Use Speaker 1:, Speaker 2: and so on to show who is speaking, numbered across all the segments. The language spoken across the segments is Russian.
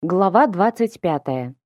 Speaker 1: Глава двадцать пятая.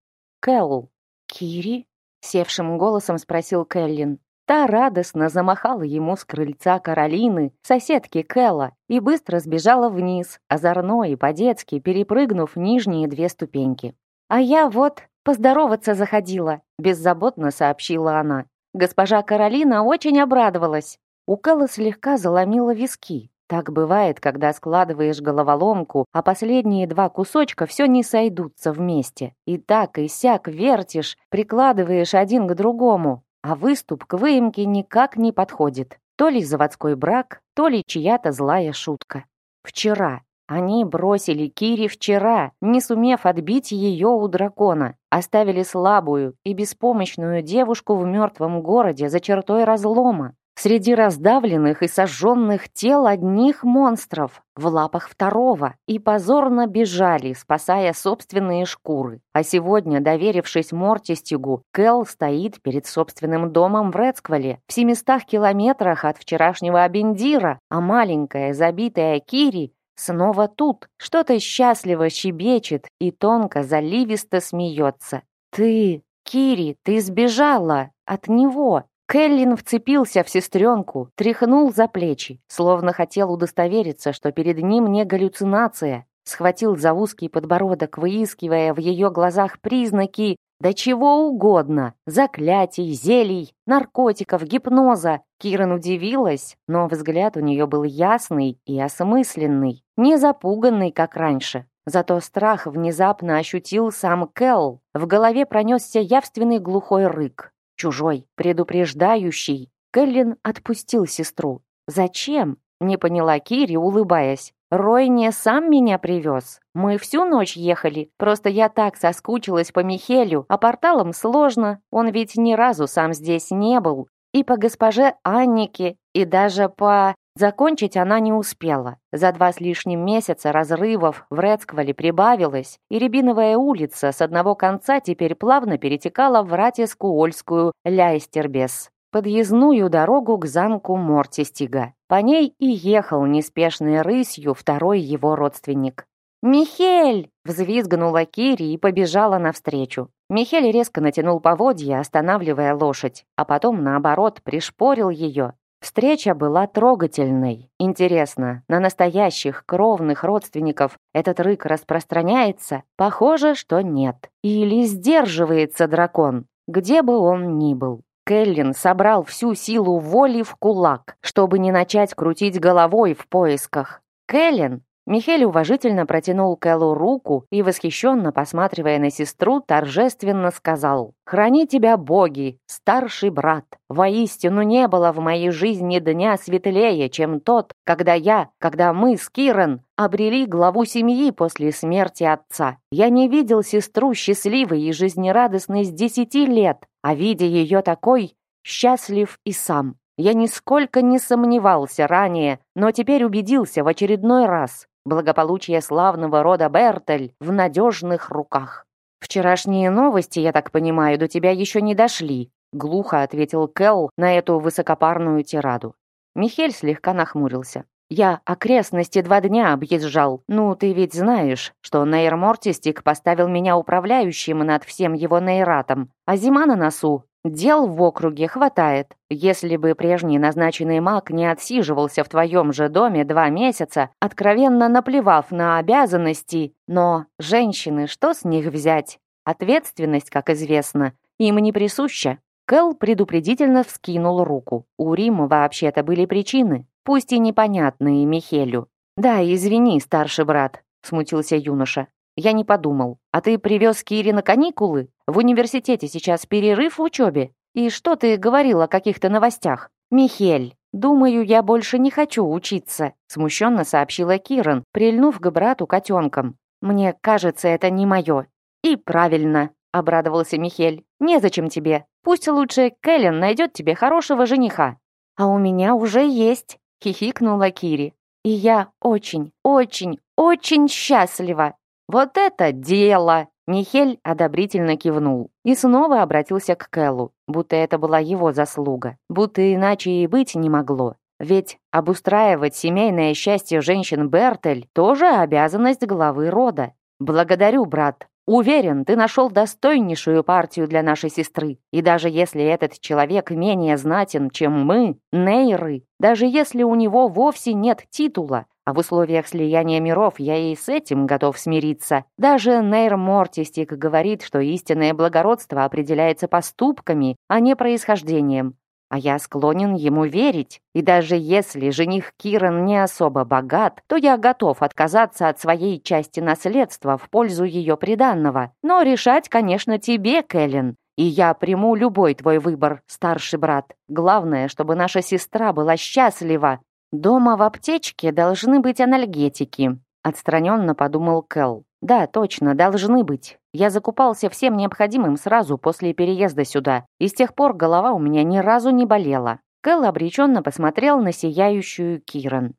Speaker 1: Кэл. «Кири?» — севшим голосом спросил Кэллин. Та радостно замахала ему с крыльца Каролины, соседки Кэлла, и быстро сбежала вниз, озорно и по-детски перепрыгнув нижние две ступеньки. «А я вот поздороваться заходила», — беззаботно сообщила она. Госпожа Каролина очень обрадовалась. У Кэлла слегка заломила виски. Так бывает, когда складываешь головоломку, а последние два кусочка все не сойдутся вместе. И так и сяк вертишь, прикладываешь один к другому, а выступ к выемке никак не подходит. То ли заводской брак, то ли чья-то злая шутка. Вчера. Они бросили Кири вчера, не сумев отбить ее у дракона. Оставили слабую и беспомощную девушку в мертвом городе за чертой разлома. Среди раздавленных и сожженных тел одних монстров, в лапах второго, и позорно бежали, спасая собственные шкуры. А сегодня, доверившись Мортистигу, Кэл стоит перед собственным домом в Рецквале, в 700 километрах от вчерашнего Абендира, а маленькая, забитая Кири снова тут, что-то счастливо щебечет и тонко, заливисто смеется. «Ты, Кири, ты сбежала от него!» Келлин вцепился в сестренку, тряхнул за плечи, словно хотел удостовериться, что перед ним не галлюцинация. Схватил за узкий подбородок, выискивая в ее глазах признаки да чего угодно. Заклятий, зелий, наркотиков, гипноза. Киран удивилась, но взгляд у нее был ясный и осмысленный, не запуганный, как раньше. Зато страх внезапно ощутил сам Келл. В голове пронесся явственный глухой рык чужой, предупреждающий. Кэллин отпустил сестру. «Зачем?» — не поняла Кири, улыбаясь. «Рой не сам меня привез. Мы всю ночь ехали, просто я так соскучилась по Михелю, а порталом сложно, он ведь ни разу сам здесь не был. И по госпоже Аннике, и даже по... Закончить она не успела. За два с лишним месяца разрывов в Рецквале прибавилось, и Рябиновая улица с одного конца теперь плавно перетекала в Ратиску-Ольскую Ляйстербес, подъездную дорогу к замку Мортистига. По ней и ехал неспешной рысью второй его родственник. «Михель!» — взвизгнула Кири и побежала навстречу. Михель резко натянул поводья, останавливая лошадь, а потом, наоборот, пришпорил ее, Встреча была трогательной. Интересно, на настоящих кровных родственников этот рык распространяется? Похоже, что нет. Или сдерживается дракон, где бы он ни был. Келлин собрал всю силу воли в кулак, чтобы не начать крутить головой в поисках. Келлин Михель уважительно протянул Кэллу руку и, восхищенно посматривая на сестру, торжественно сказал «Храни тебя боги, старший брат! Воистину не было в моей жизни дня светлее, чем тот, когда я, когда мы с Кирен обрели главу семьи после смерти отца. Я не видел сестру счастливой и жизнерадостной с десяти лет, а видя ее такой, счастлив и сам. Я нисколько не сомневался ранее, но теперь убедился в очередной раз. Благополучие славного рода Бертель в надежных руках. «Вчерашние новости, я так понимаю, до тебя еще не дошли», глухо ответил Келл на эту высокопарную тираду. Михель слегка нахмурился. «Я окрестности два дня объезжал. Ну, ты ведь знаешь, что Нейр Мортистик поставил меня управляющим над всем его нейратом, а зима на носу, Дел в округе хватает. Если бы прежний назначенный маг не отсиживался в твоем же доме два месяца, откровенно наплевав на обязанности, но женщины, что с них взять? Ответственность, как известно, им не присуща. Кэл предупредительно вскинул руку. У Рима вообще-то были причины, пусть и непонятные Михелю. «Да, извини, старший брат», — смутился юноша. Я не подумал. А ты привез Кири на каникулы? В университете сейчас перерыв в учебе. И что ты говорил о каких-то новостях? Михель, думаю, я больше не хочу учиться, смущенно сообщила Киран, прильнув к брату котенком. Мне кажется, это не мое. И правильно, обрадовался Михель. Незачем тебе. Пусть лучше Кэлен найдет тебе хорошего жениха. А у меня уже есть, хихикнула Кири. И я очень, очень, очень счастлива. «Вот это дело!» Михель одобрительно кивнул и снова обратился к Кэллу, будто это была его заслуга, будто иначе и быть не могло. Ведь обустраивать семейное счастье женщин Бертель тоже обязанность главы рода. «Благодарю, брат. Уверен, ты нашел достойнейшую партию для нашей сестры. И даже если этот человек менее знатен, чем мы, нейры, даже если у него вовсе нет титула, а в условиях слияния миров я и с этим готов смириться. Даже Нейр Мортистик говорит, что истинное благородство определяется поступками, а не происхождением. А я склонен ему верить. И даже если жених Киран не особо богат, то я готов отказаться от своей части наследства в пользу ее приданного. Но решать, конечно, тебе, Кэлен. И я приму любой твой выбор, старший брат. Главное, чтобы наша сестра была счастлива. Дома в аптечке должны быть анальгетики, отстраненно подумал Кэл. Да, точно, должны быть. Я закупался всем необходимым сразу после переезда сюда, и с тех пор голова у меня ни разу не болела. Кэл обреченно посмотрел на сияющую Киран.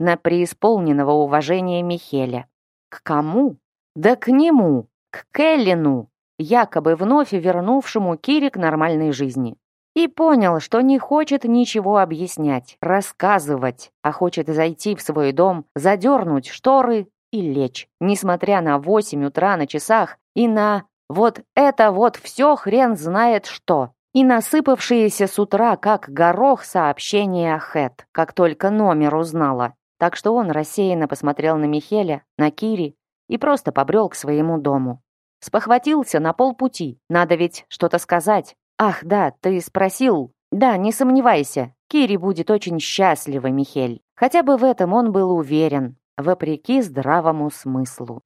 Speaker 1: На преисполненного уважения Михеля. К кому? Да к нему, к Келлину, якобы вновь вернувшему Кире к нормальной жизни. И понял, что не хочет ничего объяснять, рассказывать, а хочет зайти в свой дом, задернуть шторы и лечь, несмотря на восемь утра на часах и на вот это вот все хрен знает что. И насыпавшиеся с утра, как горох, сообщения Хэт, как только номер узнала. Так что он рассеянно посмотрел на Михеля, на Кири и просто побрел к своему дому. Спохватился на полпути. Надо ведь что-то сказать. Ах, да, ты спросил. Да, не сомневайся. Кири будет очень счастлива, Михель. Хотя бы в этом он был уверен вопреки здравому смыслу.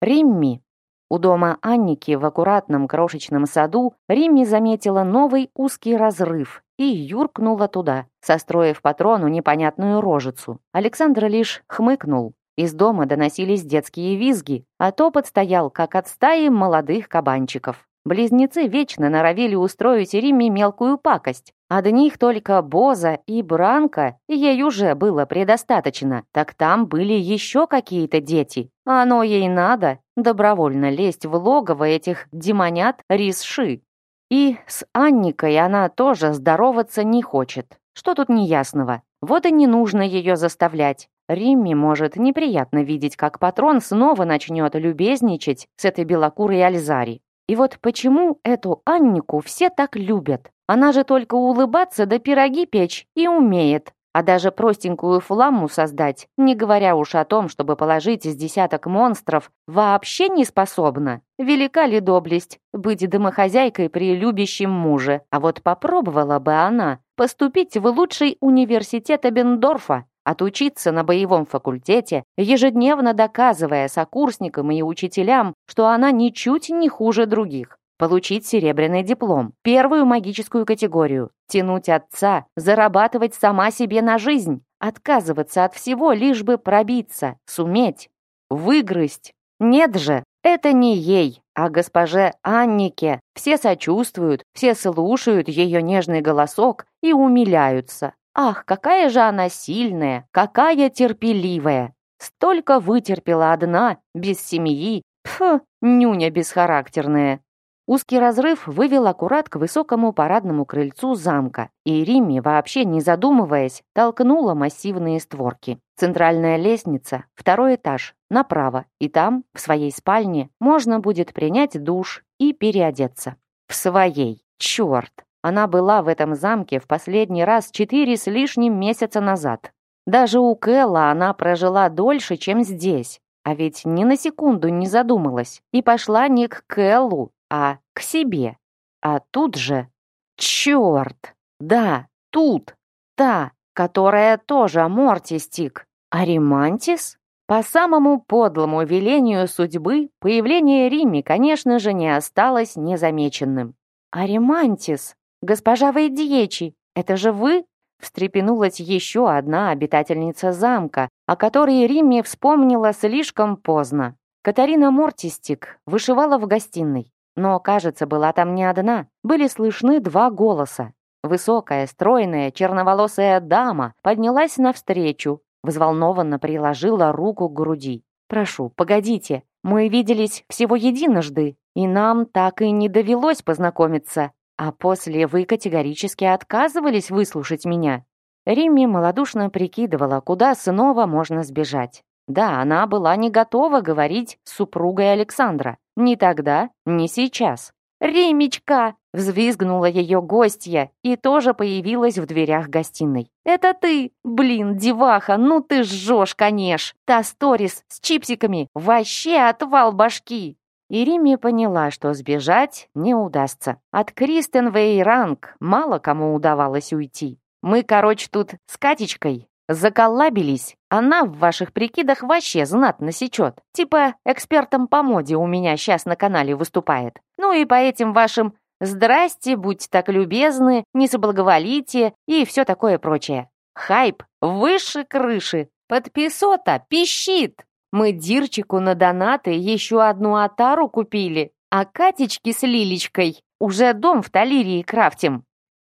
Speaker 1: Римми. У дома Анники в аккуратном крошечном саду Римми заметила новый узкий разрыв и юркнула туда, состроив патрону непонятную рожицу. Александр лишь хмыкнул. Из дома доносились детские визги, а топот стоял, как от стаи молодых кабанчиков. Близнецы вечно норовили устроить Римме мелкую пакость. Одних только Боза и Бранка ей уже было предостаточно, так там были еще какие-то дети. Оно ей надо добровольно лезть в логово этих демонят Рисши. И с Анникой она тоже здороваться не хочет. Что тут неясного? Вот и не нужно ее заставлять. Римме может неприятно видеть, как патрон снова начнет любезничать с этой белокурой Альзари. И вот почему эту Аннику все так любят? Она же только улыбаться да пироги печь и умеет. А даже простенькую фламу создать, не говоря уж о том, чтобы положить из десяток монстров, вообще не способна. Велика ли доблесть быть домохозяйкой при любящем муже? А вот попробовала бы она поступить в лучший университет Эбендорфа, отучиться на боевом факультете, ежедневно доказывая сокурсникам и учителям, что она ничуть не хуже других. Получить серебряный диплом, первую магическую категорию, тянуть отца, зарабатывать сама себе на жизнь, отказываться от всего, лишь бы пробиться, суметь, выгрызть. Нет же, это не ей, а госпоже Аннике. Все сочувствуют, все слушают ее нежный голосок и умиляются. Ах, какая же она сильная, какая терпеливая. Столько вытерпела одна, без семьи. Пф, нюня бесхарактерная. Узкий разрыв вывел аккурат к высокому парадному крыльцу замка, и Римми, вообще не задумываясь, толкнула массивные створки. Центральная лестница, второй этаж, направо, и там, в своей спальне, можно будет принять душ и переодеться. В своей. Черт! Она была в этом замке в последний раз четыре с лишним месяца назад. Даже у Кэлла она прожила дольше, чем здесь. А ведь ни на секунду не задумалась. И пошла не к Кэллу, а к себе. А тут же... Черт! Да, тут! Та, которая тоже Мортистик. А Римантис? По самому подлому велению судьбы, появление Римми, конечно же, не осталось незамеченным. «Аримантис!» «Госпожа Вейдьечи, это же вы?» Встрепенулась еще одна обитательница замка, о которой Римме вспомнила слишком поздно. Катарина Мортистик вышивала в гостиной. Но, кажется, была там не одна. Были слышны два голоса. Высокая, стройная, черноволосая дама поднялась навстречу, взволнованно приложила руку к груди. «Прошу, погодите, мы виделись всего единожды, и нам так и не довелось познакомиться. А после вы категорически отказывались выслушать меня. Римми малодушно прикидывала, куда снова можно сбежать. Да, она была не готова говорить с супругой Александра. Ни тогда, ни сейчас. «Римечка!» — взвизгнула ее гостья и тоже появилась в дверях гостиной. «Это ты! Блин, деваха, ну ты жжешь, конечно! Та сторис с чипсиками! Вообще отвал башки!» И Римми поняла, что сбежать не удастся. От Кристен Вейранг мало кому удавалось уйти. Мы, короче, тут с Катечкой заколлабились. Она в ваших прикидах вообще знатно сечет. Типа экспертом по моде у меня сейчас на канале выступает. Ну и по этим вашим «здрасте», «будьте так любезны», «не соблаговолите» и все такое прочее. Хайп выше крыши. Подписота пищит. Мы Дирчику на донаты еще одну атару купили, а Катечке с Лилечкой уже дом в Талирии крафтим.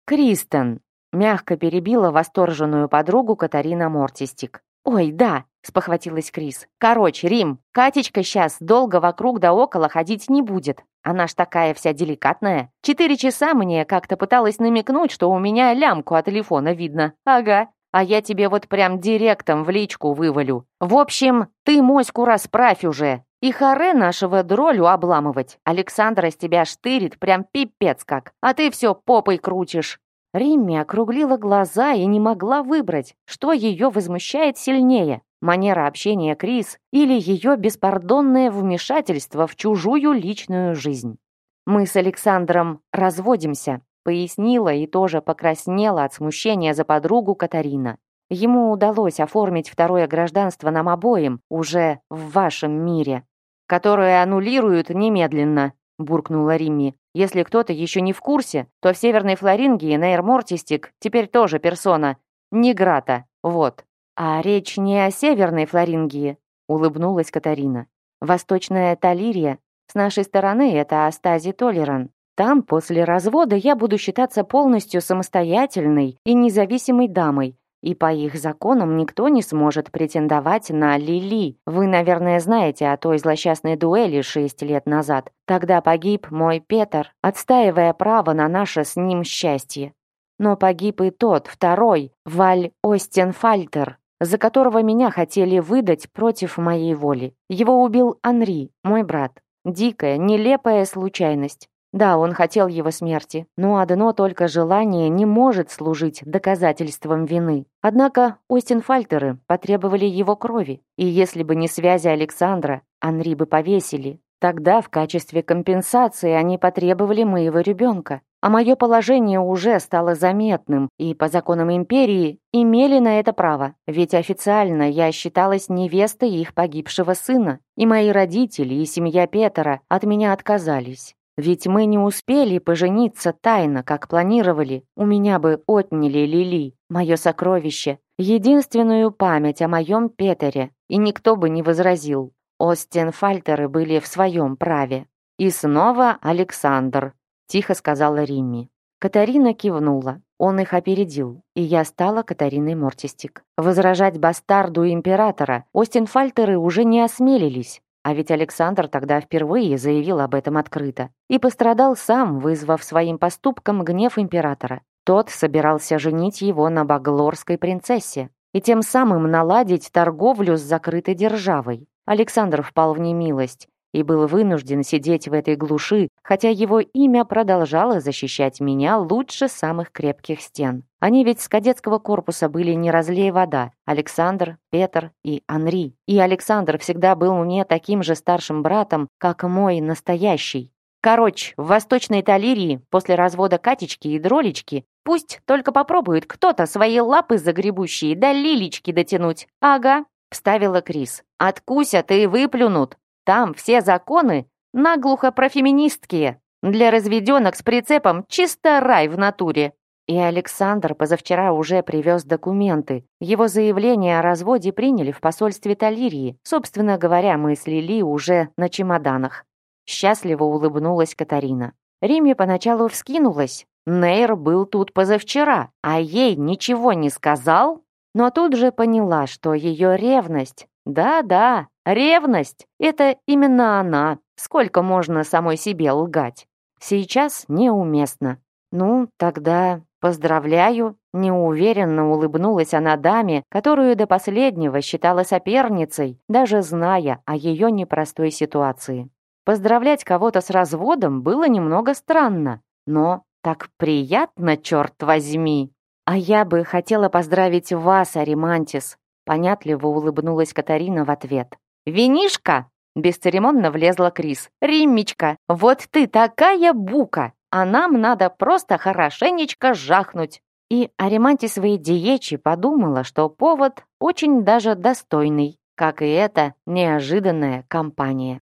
Speaker 1: Кристен, Мягко перебила восторженную подругу Катарина Мортистик. «Ой, да!» — спохватилась Крис. «Короче, Рим, Катечка сейчас долго вокруг да около ходить не будет. Она ж такая вся деликатная. Четыре часа мне как-то пыталась намекнуть, что у меня лямку от телефона видно. Ага. А я тебе вот прям директом в личку вывалю. В общем, ты моську расправь уже. И харе нашего дролю обламывать. Александра с тебя штырит прям пипец как. А ты все попой крутишь. Римми округлила глаза и не могла выбрать, что ее возмущает сильнее – манера общения Крис или ее беспардонное вмешательство в чужую личную жизнь. «Мы с Александром разводимся», – пояснила и тоже покраснела от смущения за подругу Катарина. Ему удалось оформить второе гражданство нам обоим, уже в вашем мире, которое аннулируют немедленно, буркнула Римми. Если кто-то еще не в курсе, то в Северной Флорингии Нейр Мортистик теперь тоже персона. Не Грата. Вот. А речь не о Северной Флорингии, улыбнулась Катарина. Восточная Талирия. С нашей стороны это Астази Толеран. Там после развода я буду считаться полностью самостоятельной и независимой дамой, и по их законам никто не сможет претендовать на Лили. Вы, наверное, знаете о той злосчастной дуэли шесть лет назад. Тогда погиб мой Петр, отстаивая право на наше с ним счастье. Но погиб и тот, второй, Валь Остенфальтер, за которого меня хотели выдать против моей воли. Его убил Анри, мой брат. Дикая, нелепая случайность. Да, он хотел его смерти, но одно только желание не может служить доказательством вины. Однако Остинфальтеры потребовали его крови, и если бы не связи Александра, Анри бы повесили. Тогда в качестве компенсации они потребовали моего ребенка. А мое положение уже стало заметным, и по законам империи имели на это право, ведь официально я считалась невестой их погибшего сына, и мои родители и семья Петера от меня отказались. Ведь мы не успели пожениться тайно, как планировали. У меня бы отняли Лили, мое сокровище, единственную память о моем Петере, и никто бы не возразил. Остин Фальтеры были в своем праве. И снова Александр, тихо сказала Римми. Катарина кивнула. Он их опередил, и я стала Катариной Мортистик. Возражать бастарду императора Остин Фальтеры уже не осмелились, а ведь Александр тогда впервые заявил об этом открыто и пострадал сам, вызвав своим поступком гнев императора. Тот собирался женить его на баглорской принцессе и тем самым наладить торговлю с закрытой державой. Александр впал в немилость и был вынужден сидеть в этой глуши, хотя его имя продолжало защищать меня лучше самых крепких стен. Они ведь с кадетского корпуса были не разлей вода. Александр, Петр и Анри. И Александр всегда был мне таким же старшим братом, как мой настоящий. Короче, в Восточной Талирии после развода Катечки и Дролечки пусть только попробует кто-то свои лапы загребущие до лилечки дотянуть. Ага, вставила Крис. Откусят и выплюнут. Там все законы наглухо профеминистские. Для разведенок с прицепом чисто рай в натуре. И Александр позавчера уже привез документы. Его заявление о разводе приняли в посольстве Талирии. Собственно говоря, мы с Лили уже на чемоданах. Счастливо улыбнулась Катарина. Риме поначалу вскинулась. Нейр был тут позавчера, а ей ничего не сказал. Но тут же поняла, что ее ревность... Да-да, Ревность — это именно она. Сколько можно самой себе лгать? Сейчас неуместно. Ну, тогда поздравляю, Неуверенно улыбнулась она даме, которую до последнего считала соперницей, даже зная о ее непростой ситуации. Поздравлять кого-то с разводом было немного странно, но так приятно, черт возьми. А я бы хотела поздравить вас, Аримантис, понятливо улыбнулась Катарина в ответ. Винишка! Бесцеремонно влезла Крис. «Риммичка, вот ты такая бука, а нам надо просто хорошенечко жахнуть». И Аримантисовой Диечи подумала, что повод очень даже достойный, как и эта неожиданная компания.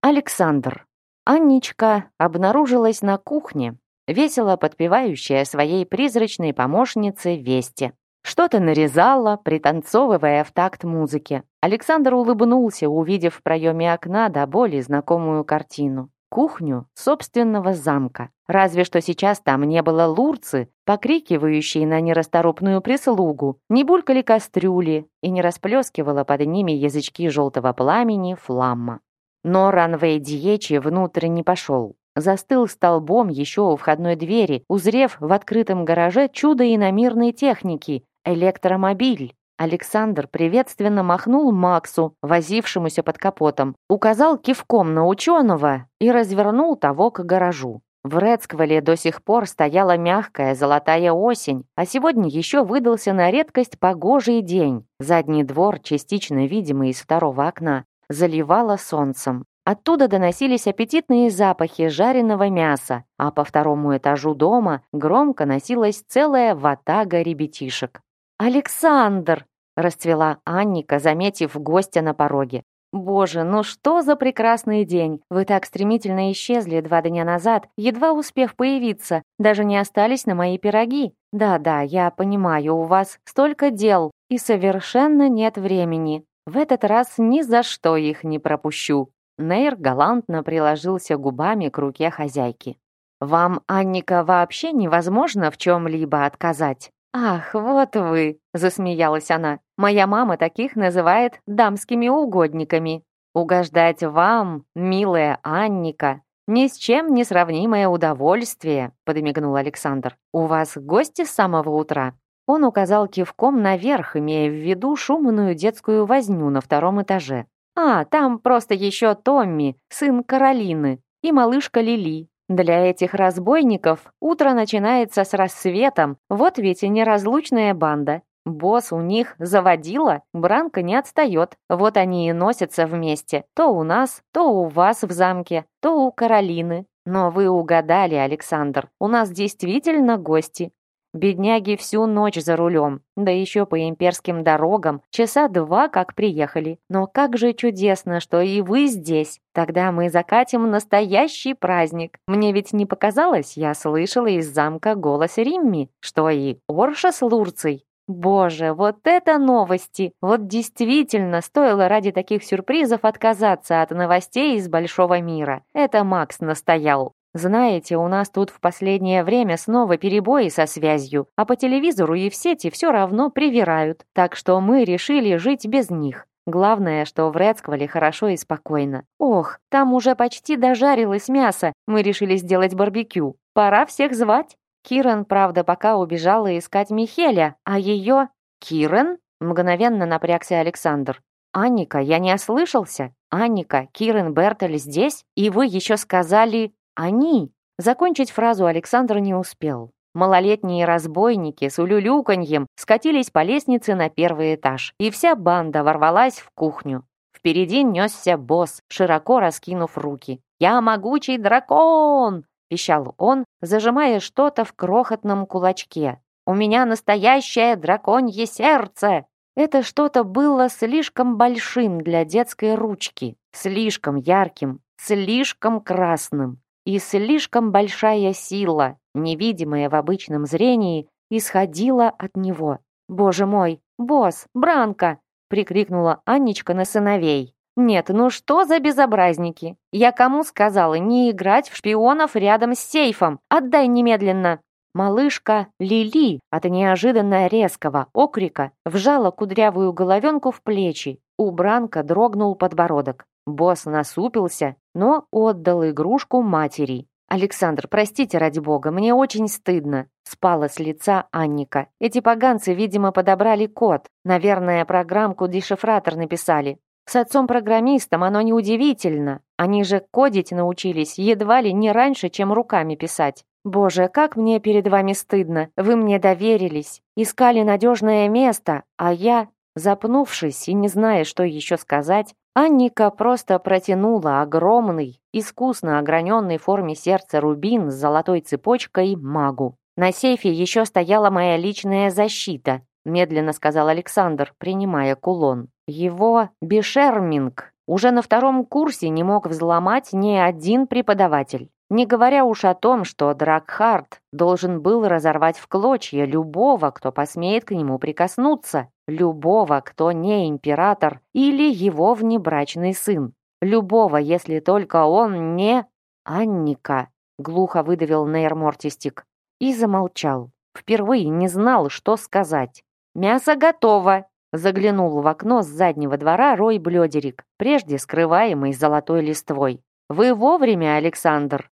Speaker 1: Александр. Анничка обнаружилась на кухне, весело подпевающая своей призрачной помощнице Весте. Что-то нарезала, пританцовывая в такт музыки. Александр улыбнулся, увидев в проеме окна до боли знакомую картину. Кухню собственного замка. Разве что сейчас там не было лурцы, покрикивающей на нерасторопную прислугу, не булькали кастрюли и не расплескивала под ними язычки желтого пламени фламма. Но Ранвей Диечи внутрь не пошел. Застыл столбом еще у входной двери, узрев в открытом гараже чудо иномирной техники — электромобиль. Александр приветственно махнул Максу, возившемуся под капотом, указал кивком на ученого и развернул того к гаражу. В Рецквале до сих пор стояла мягкая золотая осень, а сегодня еще выдался на редкость погожий день. Задний двор, частично видимый из второго окна, заливало солнцем. Оттуда доносились аппетитные запахи жареного мяса, а по второму этажу дома громко носилась целая ватага ребятишек. «Александр!» — расцвела Анника, заметив гостя на пороге. «Боже, ну что за прекрасный день! Вы так стремительно исчезли два дня назад, едва успев появиться, даже не остались на мои пироги. Да-да, я понимаю, у вас столько дел, и совершенно нет времени. В этот раз ни за что их не пропущу». Нейр галантно приложился губами к руке хозяйки. «Вам, Анника, вообще невозможно в чем-либо отказать?» «Ах, вот вы!» — засмеялась она. «Моя мама таких называет дамскими угодниками. Угождать вам, милая Анника, ни с чем не сравнимое удовольствие», — подмигнул Александр. «У вас гости с самого утра?» Он указал кивком наверх, имея в виду шумную детскую возню на втором этаже. «А, там просто еще Томми, сын Каролины, и малышка Лили. Для этих разбойников утро начинается с рассветом, вот ведь и неразлучная банда. Босс у них заводила, Бранка не отстает. Вот они и носятся вместе. То у нас, то у вас в замке, то у Каролины. Но вы угадали, Александр, у нас действительно гости. Бедняги всю ночь за рулем, да еще по имперским дорогам, часа два как приехали. Но как же чудесно, что и вы здесь. Тогда мы закатим настоящий праздник. Мне ведь не показалось, я слышала из замка голос Римми, что и Орша с Лурцей. Боже, вот это новости! Вот действительно стоило ради таких сюрпризов отказаться от новостей из большого мира. Это Макс настоял. Знаете, у нас тут в последнее время снова перебои со связью, а по телевизору и в сети все равно привирают, так что мы решили жить без них. Главное, что в Рецквале хорошо и спокойно. Ох, там уже почти дожарилось мясо, мы решили сделать барбекю. Пора всех звать. Киран, правда, пока убежала искать Михеля, а ее... Киран? Мгновенно напрягся Александр. «Анника, я не ослышался? Анника, Кирен Бертель здесь? И вы еще сказали...» Они! Закончить фразу Александр не успел. Малолетние разбойники с улюлюканьем скатились по лестнице на первый этаж, и вся банда ворвалась в кухню. Впереди несся босс, широко раскинув руки. «Я могучий дракон!» — пищал он, зажимая что-то в крохотном кулачке. «У меня настоящее драконье сердце!» Это что-то было слишком большим для детской ручки, слишком ярким, слишком красным. И слишком большая сила, невидимая в обычном зрении, исходила от него. «Боже мой! Босс! Бранка!» — прикрикнула Анечка на сыновей. «Нет, ну что за безобразники? Я кому сказала не играть в шпионов рядом с сейфом? Отдай немедленно!» Малышка Лили от неожиданно резкого окрика вжала кудрявую головенку в плечи. У Бранка дрогнул подбородок. Босс насупился, но отдал игрушку матери. «Александр, простите ради бога, мне очень стыдно», — спала с лица Анника. «Эти поганцы, видимо, подобрали код. Наверное, программку-дешифратор написали. С отцом-программистом оно неудивительно. Они же кодить научились едва ли не раньше, чем руками писать. Боже, как мне перед вами стыдно. Вы мне доверились, искали надежное место, а я, запнувшись и не зная, что еще сказать, Анника просто протянула огромный, искусно ограненный форме сердца рубин с золотой цепочкой магу. «На сейфе еще стояла моя личная защита», медленно сказал Александр, принимая кулон. «Его бешерминг уже на втором курсе не мог взломать ни один преподаватель. Не говоря уж о том, что Дракхарт должен был разорвать в клочья любого, кто посмеет к нему прикоснуться любого, кто не император или его внебрачный сын. Любого, если только он не... Анника, глухо выдавил Нейр Мортистик и замолчал. Впервые не знал, что сказать. «Мясо готово!» Заглянул в окно с заднего двора Рой Блёдерик, прежде скрываемый золотой листвой. «Вы вовремя, Александр!»